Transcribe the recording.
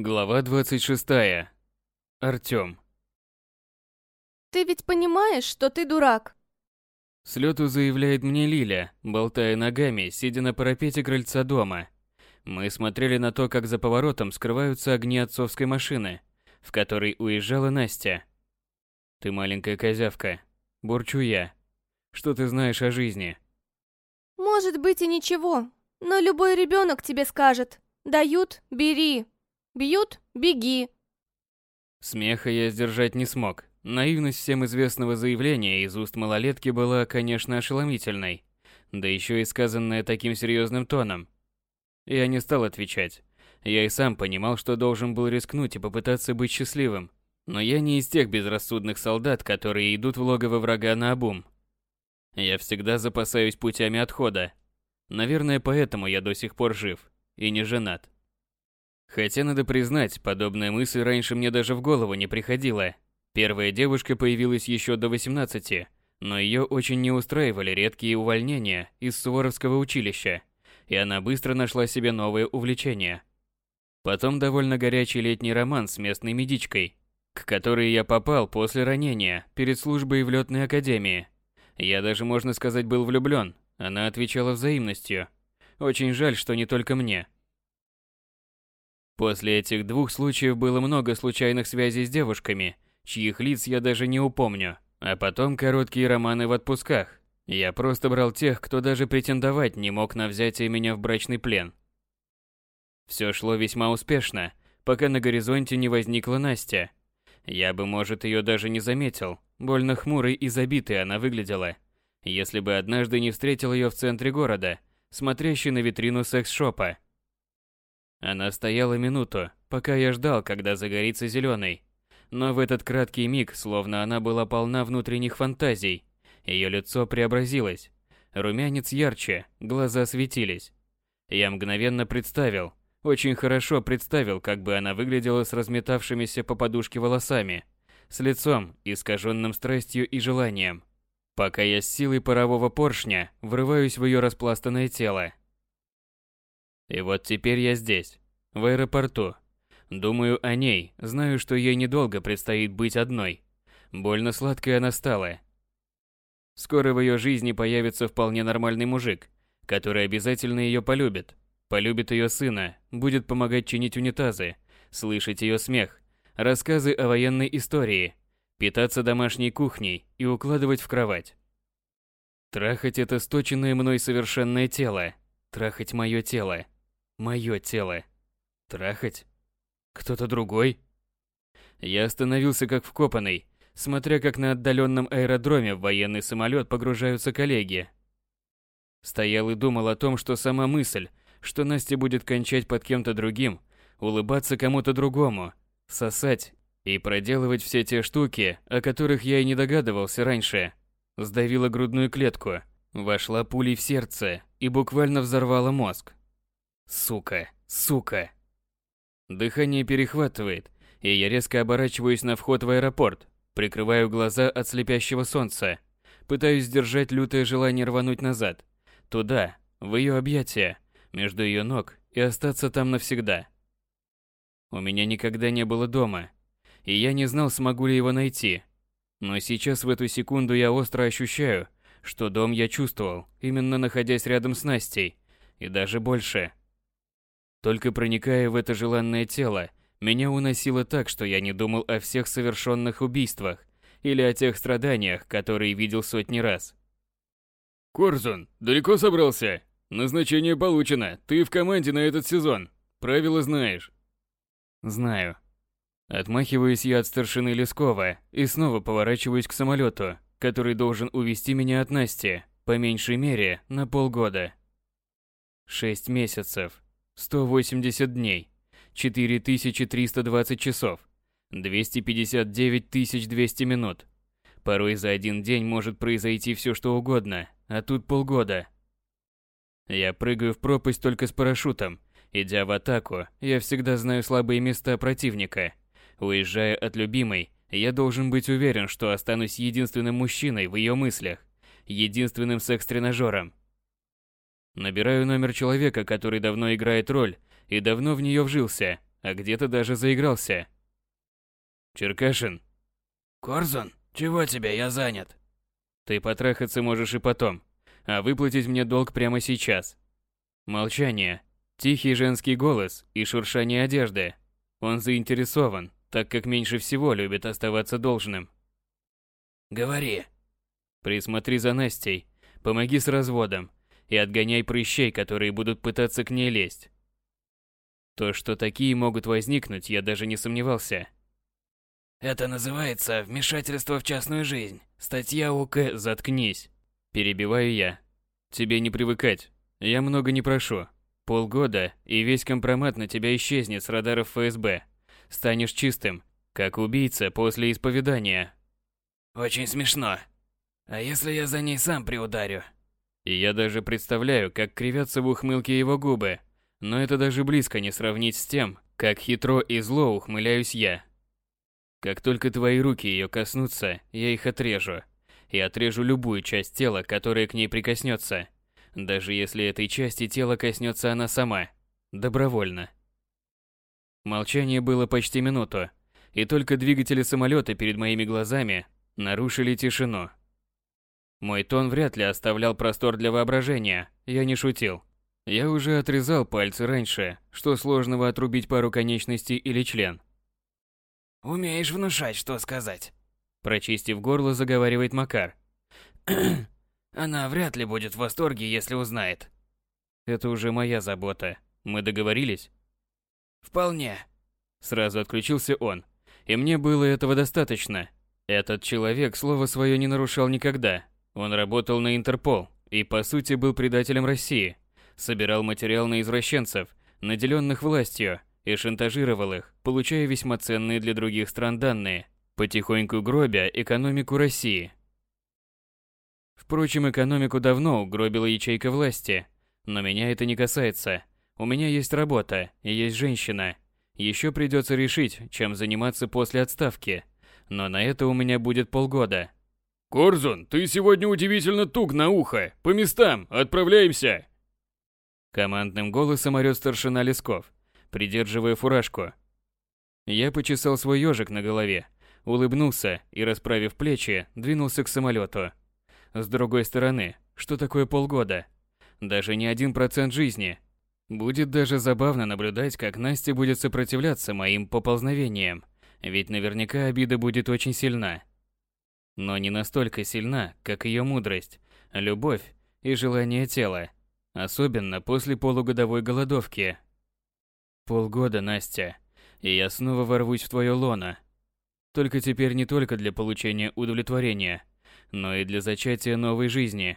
Глава 26. Артём. Ты ведь понимаешь, что ты дурак? С лёту заявляет мне Лиля, болтая ногами, сидя на парапете крыльца дома. Мы смотрели на то, как за поворотом скрываются огни отцовской машины, в которой уезжала Настя. Ты маленькая козявка. Бурчу я. Что ты знаешь о жизни? Может быть и ничего, но любой ребенок тебе скажет. Дают – бери. Бьют – беги. Смеха я сдержать не смог. Наивность всем известного заявления из уст малолетки была, конечно, ошеломительной. Да еще и сказанная таким серьезным тоном. Я не стал отвечать. Я и сам понимал, что должен был рискнуть и попытаться быть счастливым. Но я не из тех безрассудных солдат, которые идут в логово врага на обум. Я всегда запасаюсь путями отхода. Наверное, поэтому я до сих пор жив и не женат. Хотя, надо признать, подобная мысль раньше мне даже в голову не приходила. Первая девушка появилась еще до 18, но ее очень не устраивали редкие увольнения из Суворовского училища, и она быстро нашла себе новое увлечение. Потом довольно горячий летний роман с местной медичкой, к которой я попал после ранения перед службой в летной академии. Я даже, можно сказать, был влюблен, она отвечала взаимностью. Очень жаль, что не только мне. После этих двух случаев было много случайных связей с девушками, чьих лиц я даже не упомню. А потом короткие романы в отпусках. Я просто брал тех, кто даже претендовать не мог на взятие меня в брачный плен. Все шло весьма успешно, пока на горизонте не возникла Настя. Я бы, может, ее даже не заметил. Больно хмурой и забитой она выглядела. Если бы однажды не встретил ее в центре города, смотрящей на витрину секс-шопа. Она стояла минуту, пока я ждал, когда загорится зеленый. Но в этот краткий миг, словно она была полна внутренних фантазий, ее лицо преобразилось. Румянец ярче, глаза светились. Я мгновенно представил, очень хорошо представил, как бы она выглядела с разметавшимися по подушке волосами, с лицом, искаженным страстью и желанием. Пока я с силой парового поршня врываюсь в ее распластанное тело. И вот теперь я здесь, в аэропорту. Думаю о ней, знаю, что ей недолго предстоит быть одной. Больно сладкой она стала. Скоро в ее жизни появится вполне нормальный мужик, который обязательно ее полюбит. Полюбит ее сына, будет помогать чинить унитазы, слышать ее смех, рассказы о военной истории, питаться домашней кухней и укладывать в кровать. Трахать это сточенное мной совершенное тело. Трахать мое тело. Мое тело. Трахать? Кто-то другой? Я остановился как вкопанный, смотря как на отдаленном аэродроме в военный самолет погружаются коллеги. Стоял и думал о том, что сама мысль, что Настя будет кончать под кем-то другим, улыбаться кому-то другому, сосать и проделывать все те штуки, о которых я и не догадывался раньше, сдавила грудную клетку, вошла пулей в сердце и буквально взорвала мозг. Сука, сука. Дыхание перехватывает, и я резко оборачиваюсь на вход в аэропорт, прикрываю глаза от слепящего солнца, пытаюсь сдержать лютое желание рвануть назад, туда, в ее объятия, между ее ног и остаться там навсегда. У меня никогда не было дома, и я не знал, смогу ли его найти. Но сейчас в эту секунду я остро ощущаю, что дом я чувствовал, именно находясь рядом с Настей, и даже больше – только проникая в это желанное тело, меня уносило так, что я не думал о всех совершенных убийствах или о тех страданиях, которые видел сотни раз. «Корзун, далеко собрался? Назначение получено, ты в команде на этот сезон. Правила знаешь». «Знаю». Отмахиваюсь я от старшины Лескова и снова поворачиваюсь к самолету, который должен увести меня от Насти, по меньшей мере, на полгода. Шесть месяцев. 180 дней, 4320 часов, 259 200 минут. Порой за один день может произойти все что угодно, а тут полгода. Я прыгаю в пропасть только с парашютом. Идя в атаку, я всегда знаю слабые места противника. Уезжая от любимой, я должен быть уверен, что останусь единственным мужчиной в ее мыслях, единственным секс-тренажером, Набираю номер человека, который давно играет роль и давно в нее вжился. а где-то даже заигрался. Черкашин. Корзун, чего тебе, я занят. Ты потрахаться можешь и потом, а выплатить мне долг прямо сейчас. Молчание. Тихий женский голос и шуршание одежды. Он заинтересован, так как меньше всего любит оставаться должным. Говори. Присмотри за Настей, помоги с разводом и отгоняй прыщей, которые будут пытаться к ней лезть. То, что такие могут возникнуть, я даже не сомневался. Это называется вмешательство в частную жизнь. Статья УК «Заткнись». Перебиваю я. Тебе не привыкать. Я много не прошу. Полгода, и весь компромат на тебя исчезнет с радаров ФСБ. Станешь чистым, как убийца после исповедания. Очень смешно. А если я за ней сам приударю? И я даже представляю, как кривятся в ухмылке его губы. Но это даже близко не сравнить с тем, как хитро и зло ухмыляюсь я. Как только твои руки ее коснутся, я их отрежу. И отрежу любую часть тела, которая к ней прикоснется. Даже если этой части тела коснется она сама. Добровольно. Молчание было почти минуту. И только двигатели самолета перед моими глазами нарушили тишину. Мой тон вряд ли оставлял простор для воображения, я не шутил. Я уже отрезал пальцы раньше, что сложного отрубить пару конечностей или член. Умеешь внушать, что сказать. Прочистив горло, заговаривает Макар. Она вряд ли будет в восторге, если узнает. Это уже моя забота. Мы договорились? Вполне. Сразу отключился он. И мне было этого достаточно. Этот человек слово свое не нарушал никогда. Он работал на Интерпол и, по сути, был предателем России. Собирал материал на извращенцев, наделенных властью, и шантажировал их, получая весьма ценные для других стран данные, потихоньку гробя экономику России. Впрочем, экономику давно угробила ячейка власти, но меня это не касается. У меня есть работа и есть женщина. Еще придется решить, чем заниматься после отставки, но на это у меня будет полгода. «Корзун, ты сегодня удивительно туг на ухо! По местам! Отправляемся!» Командным голосом орёт старшина Лесков придерживая фуражку. Я почесал свой ежик на голове, улыбнулся и, расправив плечи, двинулся к самолету. С другой стороны, что такое полгода? Даже не один процент жизни. Будет даже забавно наблюдать, как Настя будет сопротивляться моим поползновениям, ведь наверняка обида будет очень сильна. Но не настолько сильна, как ее мудрость, любовь и желание тела, особенно после полугодовой голодовки, Полгода, Настя, и я снова ворвусь в твое лоно. Только теперь не только для получения удовлетворения, но и для зачатия новой жизни.